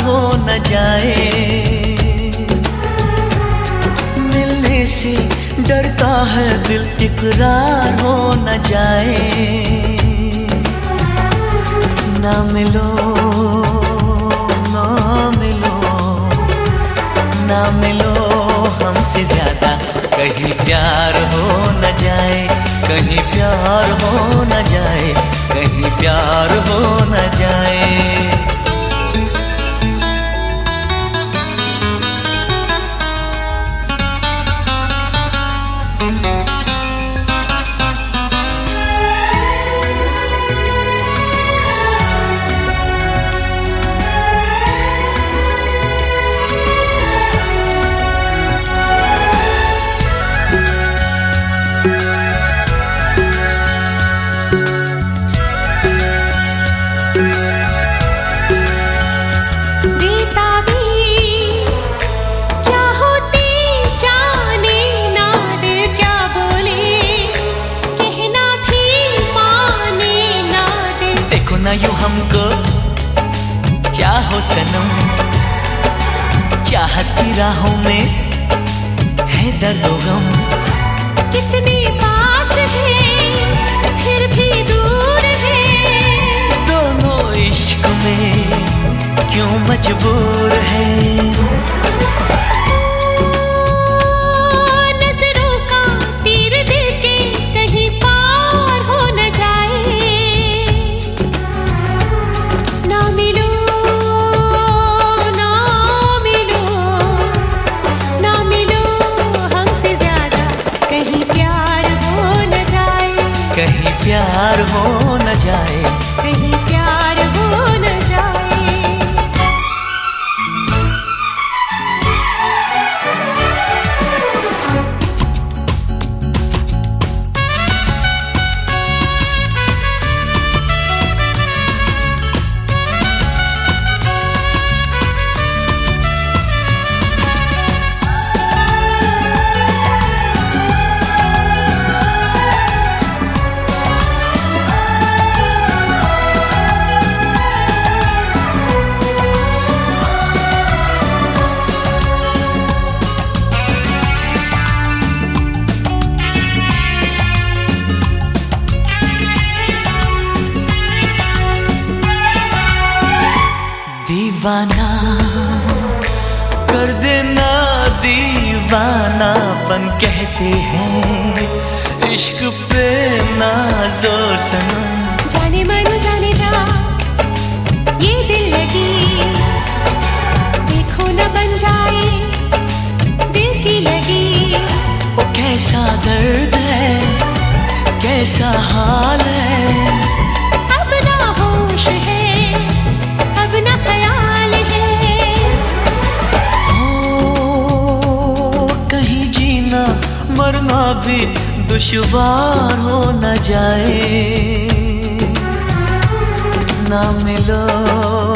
हो न जाए। मिलने से डरता है दिल, इकरार हो न जाए। ना मिलो ना मिलो ना मिलो हमसे ज़्यादा। कहीं प्यार हो न जाए, कहीं प्यार हो न जाए। चाहो सनम चाहत की राहों में है दर्द गम। कितने पास थे फिर भी दूर है। दोनों इश्क में क्यों मजबूर? कहीं प्यार हो न जाए कहीं प्यार दीवाना कर देना दीवानापन कहते हैं इश्क पे ना ज़ोर सनम जाने मानो जाने भी दुश्वार हो न जाए। ना मिलो।